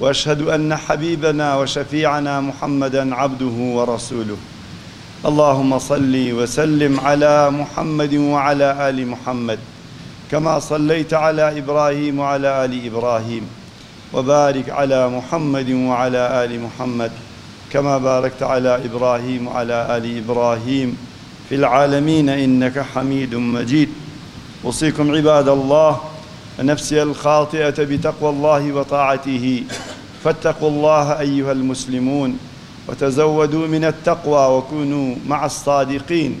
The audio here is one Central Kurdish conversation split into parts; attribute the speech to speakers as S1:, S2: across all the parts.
S1: واشهد ان حبيبنا وشفيعنا محمدا عبده ورسوله اللهم صل وسلم على محمد وعلى ال محمد كما صليت على ابراهيم وعلى ال ابراهيم وبارك على محمد وعلى ال محمد كما باركت على ابراهيم وعلى ال ابراهيم في العالمين انك حميد مجيد اوصيكم عباد الله نفسي الخاطئه بتقوى الله وطاعته فاتقوا الله أيها المسلمون وتزودوا من التقوى وكونوا مع الصادقين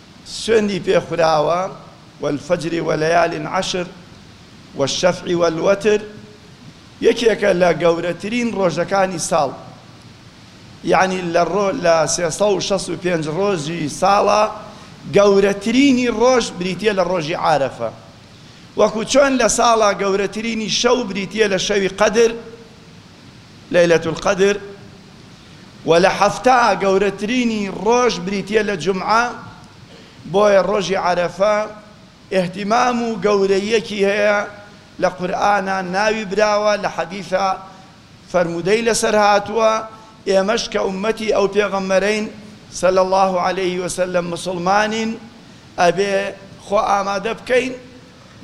S1: سوێندی پێ خوراوە، والفجر ولیال عشر، والشفع والوتر، یەکێکە لە گەورەترین ڕۆژەکانی ساڵ، یەعنی لە ڕۆ لە سێ سەد و شەست و پێنج ڕۆژی ساڵا گەورەترینی ڕۆژ بریتیە لە ڕۆژی عارەفە، وەکو چۆن لە ساڵا گەورەترینی شەو بریتیە لە شەوی قەدر، لەیلەت القدر، و لە حەفتا گەورەترینی ڕۆژ بریتیە لە جومعە، بۆیە ڕۆژی عەرەفە ئیهتیمام و گەورەییەکی هەیە، لە قورئانا ناوی براوە، لە حەدیثا فەرموودەی لەسەر هاتووە، ئێمەش کە ئوممەتی ئەو پێغەمبەرەین صلی اللە علیە وسلم موسڵمانین ئەبێ خۆ ئامادە بکەین،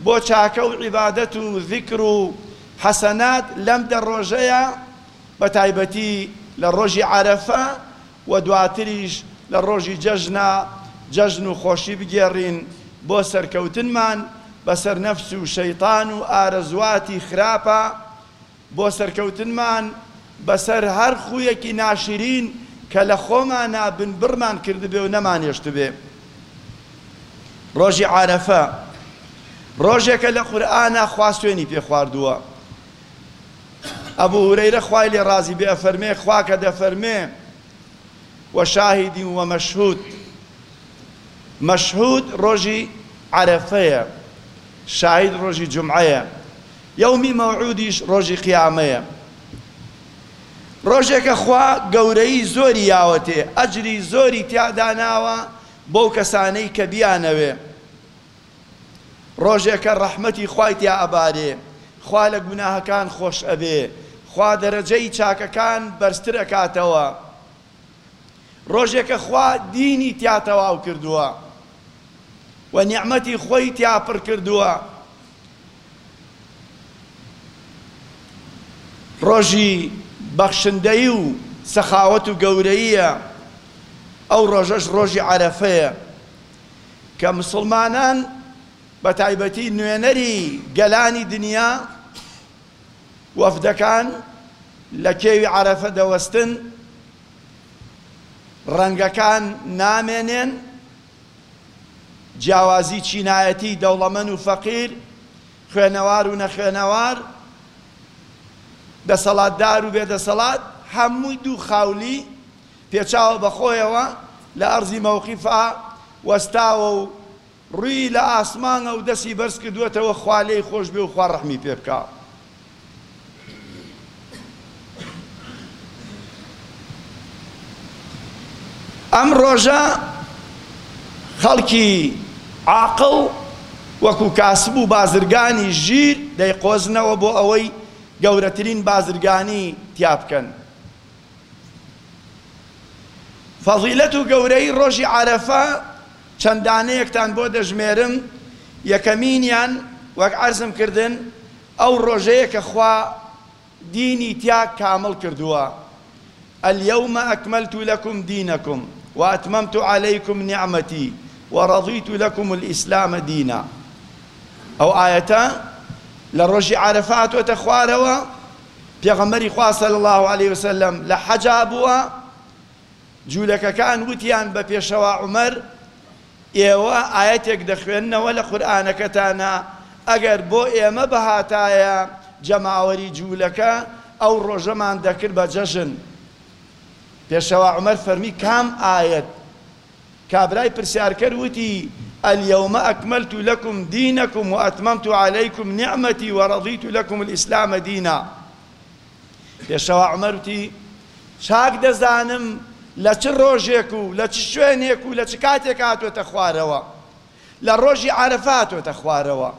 S1: بۆ چاکە و عیبادەت و زیکر و حەسەنات لەم دە ڕۆژەیا بە تایبەتی لە ڕۆژی عەرەفە و دواتریش لە ڕۆژی جەژنا جەژن و خۆشی بگێڕین بۆ سەرکەوتنمان بەسەر نەفس و شەیتان و ئارەزوواتی خراپە بۆ سەرکەوتنمان بەسەر هەر خوویەکی ناشرین کە لە خۆمانا بن بڕمان کردبێ و نەمانهێشتبێ. ڕۆژی عارەفە ڕۆژێکە لە قورئانا خوا سوێنی پێ خواردووە. ئەبو هورەیرە خوای لێ ڕازی بێ ئەفەرمێ، خوا کە دەفەرمێ، وشاهد ومشهود، مەشهوود ڕۆژی عەرەفەیە، شاهید ڕۆژی جومعەیە، یەومی مەوعودیش ڕۆژی قیامەیە ڕۆژێکە خوا گەورەیی زۆری یاوەتێ ئەجری زۆری تیا داناوە بەو کەسانەی کە بیانەوێ ڕۆژێکە ڕەحمەتی خوای تیا ئەبارێ خوا لە گوناهەکان خۆش ئەبێ خوا دەرەجەی چاکەکان بەرزتر ئەکاتەوە ڕۆژێکە خوا دینی تیا تەواو کردووە و نیعمەتی خۆی تیا پڕ کردووە ڕۆژی بەخشندەیی و سەخاوەت و گەورەییە، ئەو ڕۆژەش ڕۆژی عەرەفەیە کە مسوڵمانان بە تایبەتی نوێنەری گەلانی دنیا وەفدەکان لە کێوی عەرەفە دەوەستن، ڕەنگەکان نامێنێن جیاوازی چینایەتیی دەوڵەمەن و فەقیر، خوێنەوار و نەخوێنەوار، دەسەڵاتدار و بێدەسەڵات، هەمووی دوو خاولی پێچاوە بە خۆیەوە لە ئەرزی مەوقیفا وەستاوە و ڕووی لە ئاسمانە و دەستی بەرز کردووەتەوە خوا لێی خۆش بێ و خوا ڕەحمی پێ بکا. ئەم ڕۆژە خەڵکی عاقڵ وەکو کاسب و بازرگانی ژیر دەیقۆزنەوە بۆ ئەوەی گەورەترین بازرگانی تیا بکەن. فەزیلەت و گەورەیی ڕۆژی عەرەفە چەند دانەیەکتان بۆ دەژمێرم، یەکەمینیان وەک عەرزم کردن، ئەو ڕۆژەیە کە خوا دینی تیا کامڵ کردووە، الیوم اکملت لکم دینکم و اتممت علیکم نعمتی و رضیت لکم الاسلام دینا ئەو ئایەتە لە ڕۆژی عەرەفە هاتۆتە خوارەوە، پێغەمبەری خوا صلی اللە علیە وسلم لە حەجا بووە، جولەکەکان وتیان بە پێشەوا عومەر ئێوە ئایەتێک دەخوێننەوە لە قورئانەکەتانا ئەگەر بۆ ئێمە بهاتایە جەماوەری جوولەکە ئەو ڕۆژەمان دەکرد بە جەژن پێشەوا عومەر فەرمی کام ئایەت کابرای پرسیارکەر وتی الیوم اکملت لکم دینکم واتممت علیکم نعمتی ورضیت لکم الاسلام دینا. پێشەوا عومەر وتی، چاک دەزانم لە چ ڕۆژێک و لە چ شوێنێک و لە چ کاتێک هاتۆتە خوارەوە، لە ڕۆژی عەرەفە هاتۆتە خوارەوە،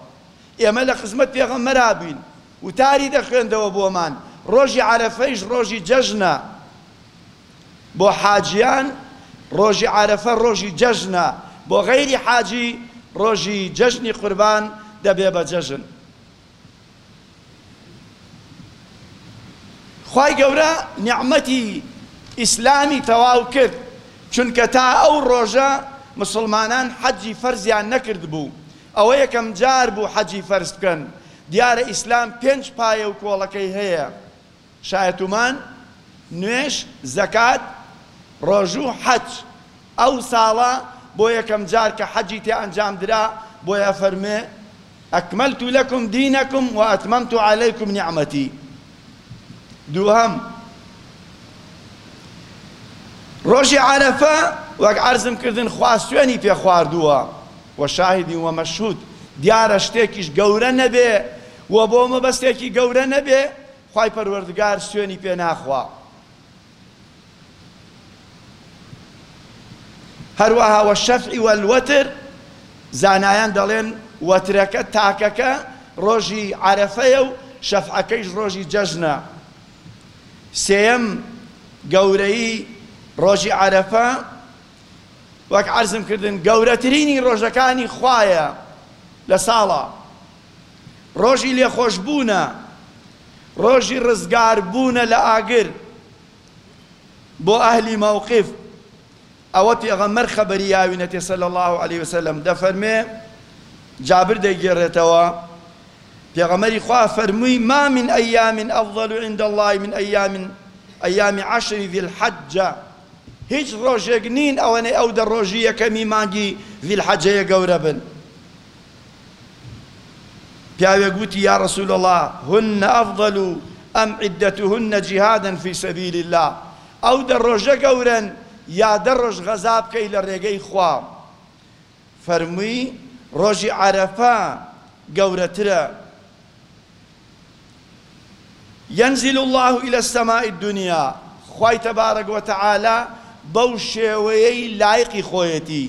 S1: ئێمە لە خزمەت پێغەمبەرا بووین، وتاری دەخوێندەوە بۆمان، ڕۆژی عەرەفەیش ڕۆژی جەژنە بۆ حاجیان، ڕۆژی عەرەفە ڕۆژی جەژنە بۆ غەیری حاجی، ڕۆژی جەژنی قوربان دەبێ بە جەژن. خوای گەورە نیعمەتی ئیسلامی تەواو کرد چونکە تا ئەو ڕۆژە مسوڵمانان حەجی فەرزیان نەکردبوو ئەوە یەکەم جار بوو حەجی فەرز بکەن دیارە ئیسلام پێنج پایە و کۆڵەکەی هەیە شایەتومان، نوێژ، زەکات، ڕۆژو، حەج، ئەو ساڵە بۆ یەکەم جار کە حەجی تێ ئەنجام درا، بۆیە ئەفەرموێ، اکملت لکم دینکم و اتممت علیکم نعمتی، دووهەم، ڕۆژی عەرەفە وەک عەرزم کردن خوا سوێنی پێ خواردووە، وە شاهدین وە مشهود، دیارە شتێکیش گەورە نەبێ و بۆ مەبەستێکی گەورە نەبێ خوای پەروەردگار سوێنی پێ ناخوا. هەروەها والشفع والوتر زانایان دەڵێن وەترەکە تاکەکە ڕۆژی عەرەفەیە و شەفعەکەیش ڕۆژی جەژنە سێیەم گەورەیی ڕۆژی عەرەفە وەک عەرزم کردن گەورەترینی ڕۆژەکانی خوایە لە ساڵە ڕۆژی لێخۆشبوونە، ڕۆژی ڕزگاربوونە لە ئاگر بۆ ئەهلی مەوقیف، ئەوە پێغەمبەر خەبەری یاوینەتێ صلی اللە علیە وسلم دەفەرموێ، جابر دەیگێڕێتەوە پێغەمبەری خوا فەرمووی، ما من ایام افضل عند اللە من ایام ایام عشر ذی الحجە، هیچ ڕۆژێک نین ئەوەنەی ئەو دە ڕۆژی یەکەمی مانگی ذی الحجەیە گەورە بن. پیاوێک وتی، یا رسول اللە هن افضل ام عدتهن جهادا فی سبیل اللە، ئەو دە رۆژە گەورەن یا دە رۆژ غەزا بکەی لە رێگەی خوا؟ فەرمووی، رۆژی عەرەفە گەورەترە. ینزل اللە الی السماء الدنیا، خوای تبارک و تعالی بەو شێوەیەی لایقی خۆیەتی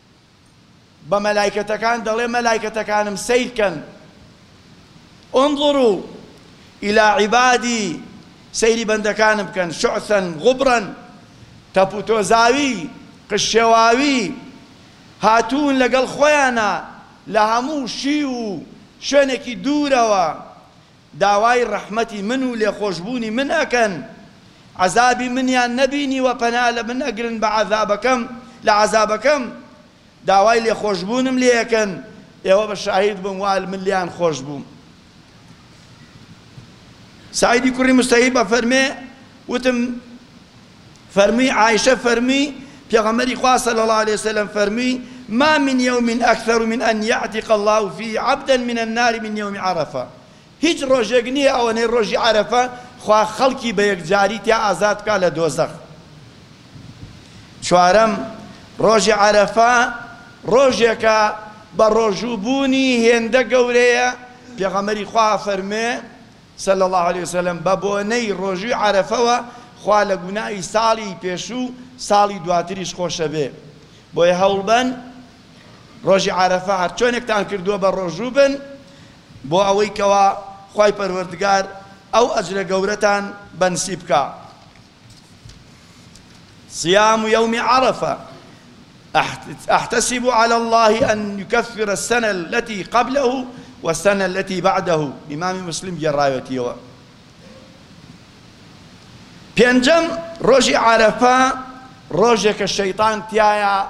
S1: بە مەلایکەتەکان دەڵێ مەلایکەتەکانم سەیر کەن انظروا الی عبادی سەیری بەندەکانم بکەن شعثا غبرا تەپوتۆزاوی قژشێواوی هاتوون لەگەڵ خۆیانا لە هەموو شیو و شوێنێکی دوورەوە داوای ڕەحمەتی من و لێخۆشبوونی من ئەکەن، عەزابی منیان نەبینیوە پەنا لە من ئەگرن بە عەزابەکەم لە عەزابەکەم داوای لێخۆشبوونم لێ ئەکەن، ئێوە بە شاهید بن وا من لێیان خۆش بووم. سەعیدی کوڕی موسەیب ئەفەرمێ، وتم، فەرمووی، عائیشە فەرمووی، پێغەمبەری خوا صلی اللە علیە وسلم فەرمووی، ما من یوم اکثر من ان یعتق اللە فیه عبدا من النار من یوم عرفە، هیچ ڕۆژێک نییە ئەوەنەی ڕۆژی عەرەفە خوا خەڵکی بە یەکجاری تیا ئازاد بکا لە دۆزەخ. چوارەم، ڕۆژی عەرەفە ڕۆژێکە بە ڕۆژوو بوونی هێندە گەورەیە پێغەمبەری خوا ئەفەرموێ، صلی اللە علیە و سلم، بە بۆنەی ڕۆژووی عەرەفەوە خوا لە گوناهی ساڵی پێشوو و ساڵی دواتریش خۆشەبێ بۆیە هەوڵبەن ڕۆژی عەرەفە هەرچۆنێکتان کردووە بە ڕۆژوو بن بۆ ئەوەی کەوا خوای پەروەردگار ئەو ئەجرە گەورەتان بەنسیب کا. صيام يوم عرفة أحتسب على الله أن يكفر السنة التي قبله والسنة التي بعده إمام مسلم جرايوتي بينجم روجي عرفة روجك الشيطان تيايا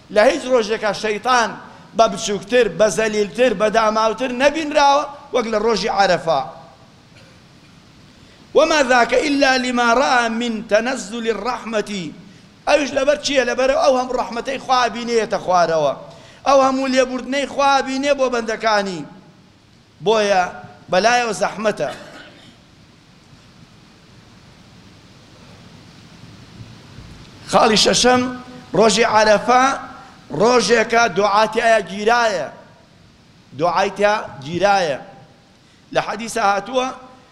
S1: لە هیچ ڕۆژێکا شەیتان بە بچووکتر، بە زەلیلتر، بە داماوتر نەبینراوە وەک لە ڕۆژی عەرەفە، وما ذاک الا لما رای من تنزل الرحمە، ئەویش لەبەر چییە؟ لەبەرئەوەی ئەو هەموو ڕەحمەتەی خوا بینێیەتە خوارەوە، ئەو هەموو لێبوردنەی خوا بینێ بۆ بەندەکانی. بۆیە بەلایەوە زەحمەتە. خاڵی شەشەم، ڕۆژی عەرەفە ڕۆژێکە دوعا تیایا گیرایە دوعای تیا گیرایە لە حەدیسا هاتووە،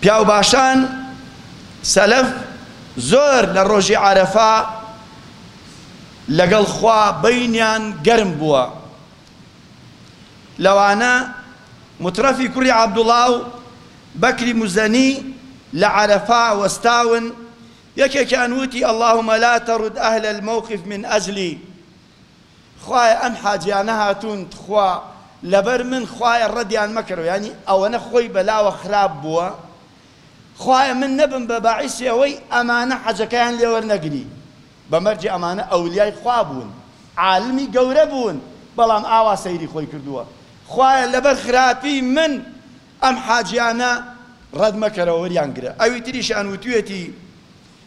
S1: پیاوباشان، سەلەف، زۆر لە ڕۆژی عەرەفە لەگەڵ خوا بەینیان گەرم بووە، لەوانە، موترەفی کوڕی عەبدوڵڵا و بەکری موزەنی لە عەرەفە وەستاون، یەکێکیان وتی، اللهم لا ترد اهل الموقف من اجلی، خوایە ئەم حاجیانە هاتوون تخوا لەبەر من خوایە ڕەدیان مەکەرەوە یانی ئەوەنە خۆی بەلاوە خراپ بووە خوایە من نەبم بە باعیسی ئەوەی ئەمانە حەجەکەیان لێ وەرنەگری بە مەرجی ئەمانە ئەولیای خوا بوون عالمی گەورە بوون بەڵام ئاوا سەیری خۆی کردووە خوایە لەبەر خراپی من ئەم حاجیانە ڕەد مەکەرەوە وەریان گرە ئەوی تریشیان وتویەتی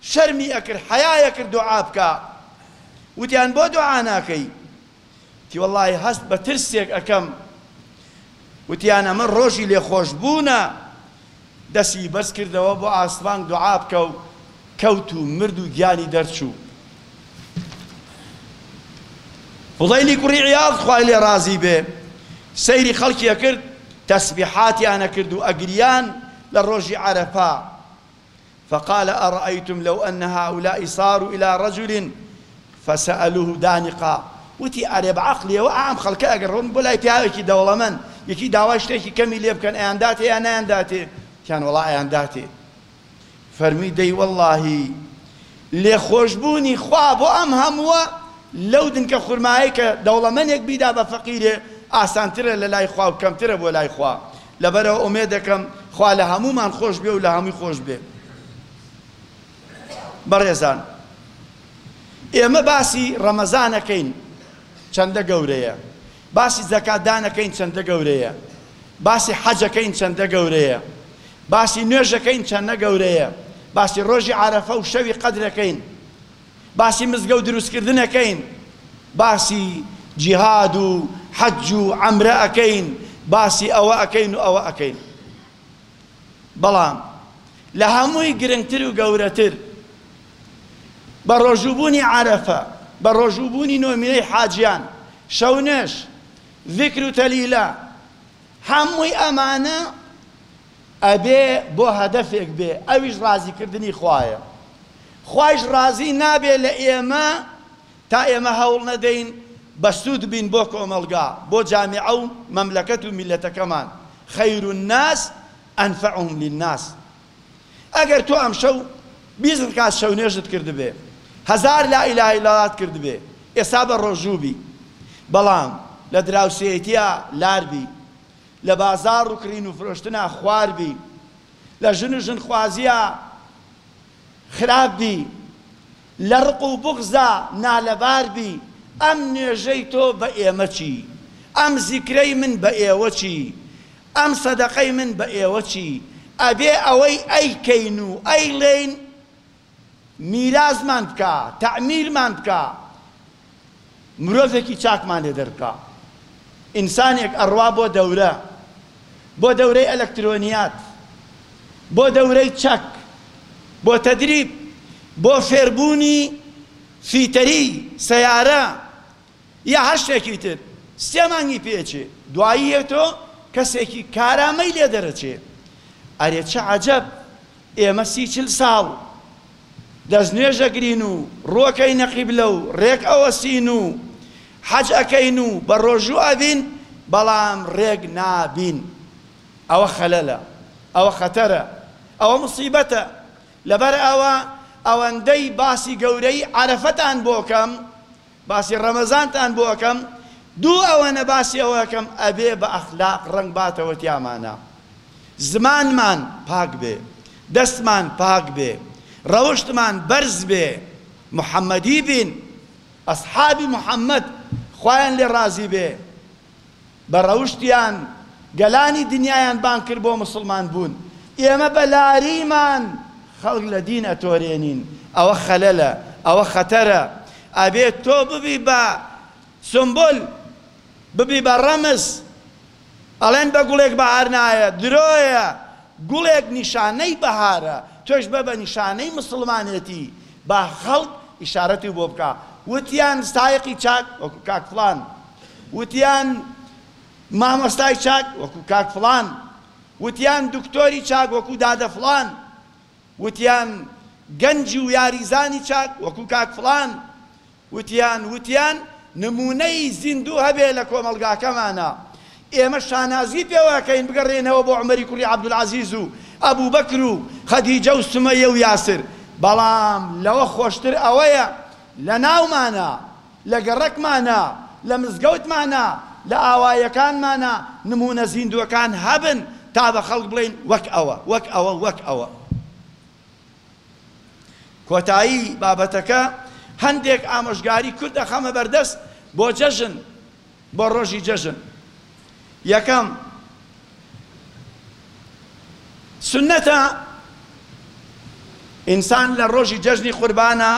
S1: شەرمی ئەکرد حەیای ئەکرد دوعا بکا وتیان بۆ دوعا ناکەی وتی وەڵاهی هەست بە ترسێک ئەکەم وتیان ئەمە ڕۆژی لێ خۆش بوونە دەسی بەرز کردەوە بۆ ئاسمان دوعا بکە و کەوت و مرد و گیانی دەرچوو فوضەیلی کوڕی عیاض خوای لێ ڕازی بێ سەیری خەڵکی ئەکرد تەسبیحاتیان ئەکرد و ئەگریان لە ڕۆژی عەرەفە فقال ارایتم لو ان هؤلاء صارو الی رجل فسالوه دانقا وتی ئەرێ بە عەقڵی ئێوە ئا ئەم خەڵکە ئەگەر ڕۆن بۆ لای پیاوێکی دەوڵەمەن یەکی داوای شتێکی کەمی لێ بکەن ئەیانداتێ یا نایانداتێ تیان وەڵا ئەیانداتێ فەرموی دەی وەڵاهی لێ خۆشبوونی خوا بۆ ئەم هەمووە لەو دنکە خورمایەی کە دەوڵەمەنێک بیدا بە فەقیرێ ئاسانترە لە لای خوا و کەمترە بۆ لای خوا لەبەرئەوە ئومێدەکەم خوا لە هەموومان خۆش بێ و لە هەمووی خۆش بێ. بەڕێزان ئێمە باسی ڕەمەزانەکەین چەندە گەورەیە، باسی زەکات دانەکەین چەندە گەورەیە، باسی حەجەکەین چەندە گەورەیە، باسی نوێژەکەین چەندە گەورەیە، باسی ڕۆژی عەرەفە و شەوی قەدرەکەین، باسی مزگەوت دروست کردن ئەکەین باسی جیهاد و حەج و عەمرە ئەکەین باسی ئەوە ئەکەین و ئەوە ئەکەین بەڵام لە هەمووی گرنگتر و گەورەتر بە ڕۆژووبوونی عەرەفە بە ڕۆژووبوونی نۆمینەی حاجیان شەونێش ذکر و تەلیلە هەمووی ئەمانە ئەبێ بۆ هەدەفێک بێ ئەویش ڕازی کردنی خوایە خوایش ڕازی نابێ لە ئێمە تا ئێمە هەوڵ نەدەین بە سوود بین بۆ کۆمەڵگا بۆ جامیعە و مەملەکەت و میلەتەکەمان خیر الناس انفعهم للناس ئەگەر تۆ ئەمشەو بیست رکات شەونێژت کردبێ هەزار لا اله الا اللەت کردبێ ئێستا بە ڕۆژوو بی بەڵام لە دراوسێیتیا لار بی لە بازاڕ و کڕین و فرۆشتنا خوار بی، لە ژن و ژنخوازیا خراپ بی، لە ڕق و بوغزا نالەبار بی، ئەم نوێژەی تۆ بە ئێمە چی؟ ئەم زیکرەی من بە ئێوە چی؟ ئەم سەدەقەی من بە ئێوە چی؟ ئەبێ ئەوەی ئەیکەین و ئەیڵێین، میرازمان بکە، تەعمیرمان بکە، مرۆڤێکی چاکمان لێ دەربکە. ئینسانێک ئەڕوا بۆ دەورە، بۆ دەورەی ئەلەکترۆنیات، بۆ دەورەی چەک، بۆ تەدریب، بۆ فێربوونی فیتەری سەیارە یا هەر شتێکی تر، سێ مانگی پێچێ، دوایی یەتۆ کەسێکی کارامەی لێ دەرەچێ. ئەرێ چ عەجەب! ئێمە سی چل ساڵ دەستنوێژ ئەگرین و ڕوو ئەکەینە قیبلە و ڕێک ئەوەستین و حەج ئەکەین و بە ڕۆژوو ئەبین بەڵام ڕێک نابین ئەوە خەلەلە ئەوە خەتەرە ئەوە موسیبەتە لەبەر ئەوە ئەوەندەی باسی گەورەیی عەرەفەتان بۆ کەم باسی ڕەمەزانتان بۆ ئەکەم دوو ئەوەنە باسی ئەوە ئەکەم ئەبێ بە ئەخلاق ڕەنگ باتەوە تیامانا زمانمان پاک بێ دەستمان پاک بێ ڕەوشتمان بەرز بێ محمدی بین ئەسحابی محمد خوایان لێ ڕازی بێ بە ڕەوشتیان گەلانی دنیایان بانگ کرد بۆ موسڵمان بوون، ئێمە بە لاریمان خەڵک لە دین ئەتۆرێنین، ئەوە خەلەلە، ئەوە خەتەرە، ئەبێ تۆ ببی بە سومبول، ببی بە ڕەمز، ئەڵێن بە گوڵێک بەهار نایە، درۆیە، گوڵێک نیشانەی بەهارە، تۆش بە بە نیشانەی موسڵمانێتی، با خەڵک ئیشارەتی بۆ بکا، وتیان سایقی چاک وەکو کاک فڵان، وتیان مامۆستای چاک وەکو کاک فڵان، وتیان دکتۆری چاک وەکو دادە فڵان، وتیان گەنجی و یاریزانی چاک وەکو کاک فڵان، وتیان وتیان نموونەی زیندوو هەبێ لە کۆمەڵگاکەمانا ئێمە شانازی پێوە ئەکەین بگەڕێنەوە بۆ عومەری کوڕی عەبدولعەزیز و ئەبوبەکر و خەدیجە و سومەیە و یاسر بەڵام لەوە خۆشتر ئەوەیە لەناومانا. لە گەڕەکمانا، لە مزگەوتمانا، لە ئاواییەکانمانا نموونە زیندووەکان هەبن تا بە خەڵک بڵێین وەک ئەوە، وەک ئەوە، وەک ئەوە. کۆتایی بابەتەکە هەندێک ئامۆژگاری کورت ئەخەمە بەردەست بۆ جەژن، بۆ ڕۆژی جەژن. یەکەم، سوننەتە ئینسان لە ڕۆژی جەژنی قوربانا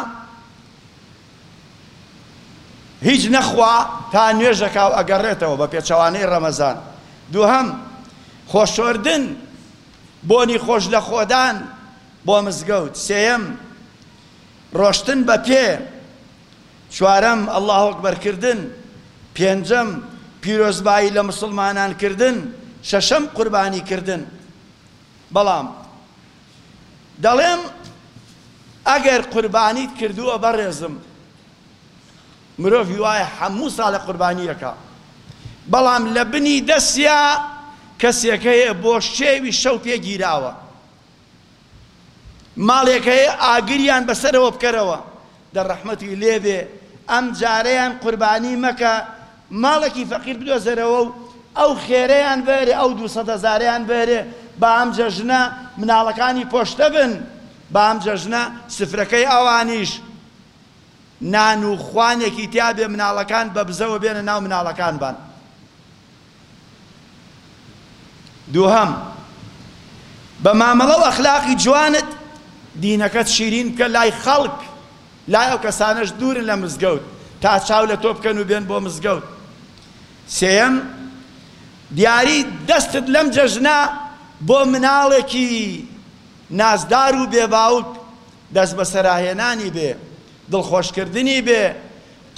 S1: هیچ نەخوا تا نوێژەکاو ئەگەڕێتەوە بە پێچەوانەی ڕەمەزان دووهەم خۆشۆردن بۆنی خۆش لە خۆدان بۆ مزگەوت سێیەم ڕۆشتن بە پێ چوارەم اللە اکبر کردن پێنجەم پیرۆزبایی لە مسوڵمانان کردن شەشەم قوربانی کردن بەڵام دەڵێم ئەگەر قوربانیت کردووە بەڕێزم مرۆڤ هیوایە حەموو ساڵێ قوربانی ئەکا بەڵام لە بنی دەسیا کەسێک هەیە بۆ شێوی شەو پێ گیراوە ماڵێک هەیە ئاگریان بەسەرەوە بکەرەوە دە ڕەحمەتی لێ بێ ئەم جارەیان قوربانی مەکە ماڵەکی فەقیر بدۆزەرەوە و ئەو خێرەیان بەرێ ئەو دوو سەد هەزارەیان بەرێ با ئەم جەژنە مناڵەکانی پۆشتە بن با ئەم جەژنە سفرەکەی ئەوانیش نان و خوانێکی تیا بێ مناڵەکان بە بزەوە بێنە ناو مناڵەکانبان دووهەم، بە مامەڵە و ئەخلاقی جوانت دینەکەت شیرین بکە لای خەڵک، لای ئەو کەسانەش دوورن لە مزگەوت تا چاو لە تۆ بکەن و بێن بۆ مزگەوت. سێیەم، دیاری دەستت لەم جەژنە بۆ مناڵێکی نازدار و بێباوک دەستبەسەراهێنانی بێ، دڵخۆشکردنی بێ،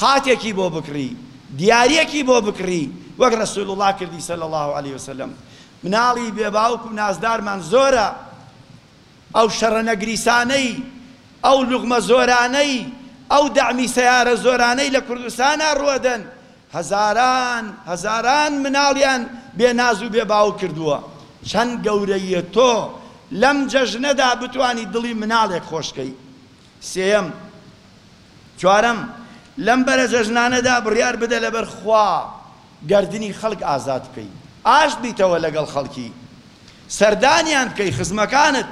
S1: قاتێکی بۆ بکڕی دیاریەکی بۆ بکڕی وەک رسول اللە کردی صلی اللە علیە وسلم مناڵی بێ باوک و نازدارمان زۆرە ئەو شەڕە نەگریسانەی ئەو لوغمە زۆرانەی ئەو دەعمی سەیارە زۆرانەی لە کوردستانا ڕوەدەن هەزاران هەزاران مناڵیان بێ ناز و بێ باوک کردووە چەند گەورەیە تۆ لەم جەژنەدا بتانی دڵی مناڵێک خۆشکەی سێەم چوارەم، لەم بەرە جەژنانەدا بڕیار بدە لەبەر خوا گەردنی خەڵک ئازاد بکەی، ئاشت بیتەوە لەگەڵ خەڵکی، سەردانیان بکەی، خزمەکانت،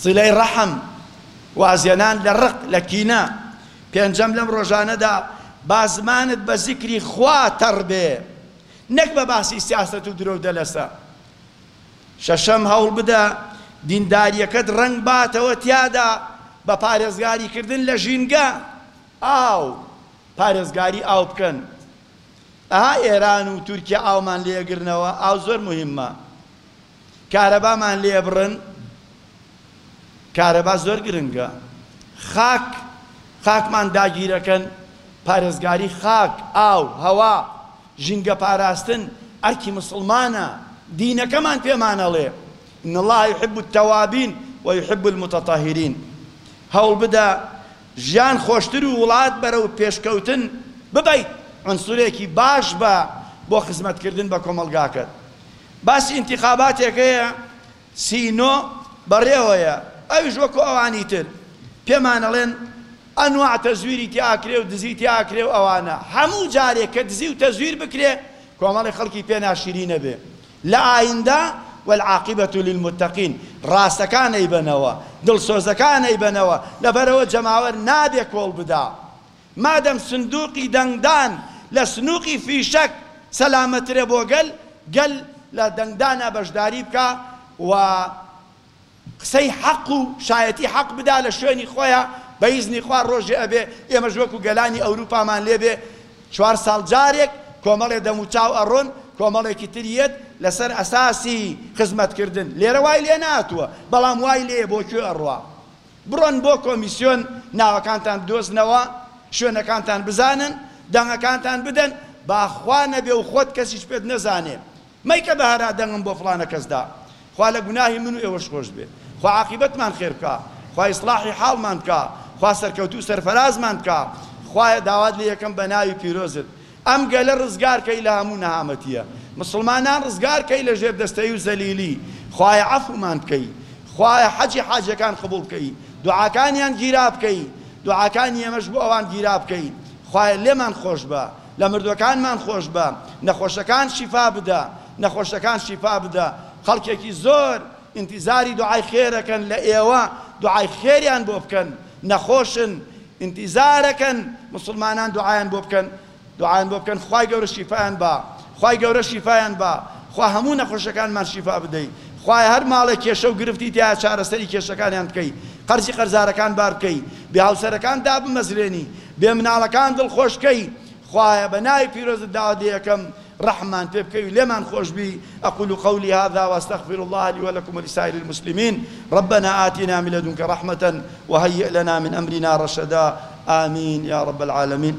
S1: سیلەی ڕەحم، وازهێنان لە ڕق، لە کینە. پێنجەم، لەم ڕۆژانەدا با زمانت بە زیکری خوا تەڕ بێ، نەک بە باسی سیاسەت و درۆو دەلەسە. شەشەم، هەوڵبدە دیندارییەکەت ڕەنگ باتەوە تیادا بە پارێزگاری کردن لە ژینگە، ئاو، پارێزگاری ئاو بکەن، ئەها ئێران و تورکیا ئاومان لێ ئەگرنەوە، ئاو زۆر موهیممە، کارەبامان لێ ئەبڕن، کارەبا زۆر گرنگە خاک خاکمان داگیرەکەن پارێزگاری خاک ئاو هەوا ژینگە پاراستن ئەرکی مسوڵمانە دینەکەمان پێمان ئەڵێ ان اللە یحب التوابین و یحب المتطهرین هەوڵ بدە ژیان خۆشتر و وڵات بەرەو پێشکەوتن ببەیت عنصرێکی باش بە بۆ خزمەتکردن بە کۆمەڵگاکەت باسی انتخاباتێک هەیە سی نۆ بەڕێوەیە ئەویش وەکو ئەوانی تر پێمان ئەڵێن ئەنواع تەزویری تیا ئەکرێ و دزی تیا ئەکرێ و ئەوانە هەموو جارێ کە دزی و تەزویر بکرێ کۆمەڵی خەڵکی پێ ناشیرین ئەبێ لە ئایندە والعاقبە للمتقین ڕاستەکان ئەیبەنەوە دڵسۆزەکان ئەیبەنەوە لەبەرئەوە جەماوەر نابێ کۆڵ بدا مادەم سندوقی دەنگدان لە سنوقی فیشەک سەلامەترە بۆ گەل، گەل لە دەنگدانا بەشداری بکا و قسەی حەق و شایەتی حەق بدا لە شوێنی خۆیا، بە ئیزنی خوا ڕۆژێ ئەبێ ئێمەش وەکو گەلانی ئەوروپامان لێ بێ چوار ساڵ جارێک کۆمەڵێ دەموچاو ئەڕۆن کۆمەڵێکی تر یەت لەسەر ئەساسی خزمەتکردن لێرە وای لێ نەهاتووە بەڵام وای لێیە بۆ کوێ ئەڕوا؟ بڕۆن بۆ کۆمیسیۆن ناوەکانتان بدۆزنەوە، شوێنەکانتان بزانن، دەنگەکانتان بدەن، با خوا نەبێ و خۆت کەسیش پێت نەزانێ مەیکە بە هەرا دەنگم بۆ فڵانە کەس دا، خوا لە گوناهی من و ئێوەش خۆش بێ، خوا عاقیبەتمان خێر بکا، خوا ئیسڵاحی حاڵمان بکا، خوا سەرکەوتوو سەرفەرازمان بکا، خوایە داوات لێ یەکەم بە ناوی پیرۆزت، ئەم گەلە ڕزگار کەی لە هەموو نەهامەتیە مسوڵمانان ڕزگار کەی لە ژێر دەستەیی و زەلیلی خوایە عەفومان بکەی خوایە حەجی حاجەکان قبوڵ بکەی دوعاکانیان گیرا بکەی دوعاکانی ئێمەش بۆ ئەوان گیرا بکەی خوایە لێمان خۆش بە لە مردوەکانمان خۆش بە نەخۆشەکان شیفا بدە نەخۆشەکان شیفا بدە خەڵکێکی زۆر ئینتیزاری دوعای خێرەکەن لە ئێوە دوعای خێریان بۆ بکەن نەخۆشن ئینتیزارەکەن موسڵمانان دوعایان بۆ بکەن دوعایان بۆ بکەن خوای گەورە شیفایان با خوای گەورە شیفایان با خوا هەموو نەخۆشەکانمان شیفا بدەی خوای هەر ماڵێک کێشە و گرفتی تیا چارەسەری کێشەکانیان بکەی قەرزی قەرزارەکان بار بکەی بێ هاوسەرەکان دابمەزرێنی بێ مناڵەکان دڵخۆش کەی خوایە بە ناوی پیرۆزت داوات لێ یەکەم رحمان في بكي لمن خوش بي أقول قولي هذا وأستغفر الله لي ولكم ولسائر المسلمين ربنا آتنا من لدنك رحمة وهيئ لنا من أمرنا رشدا آمين يا رب العالمين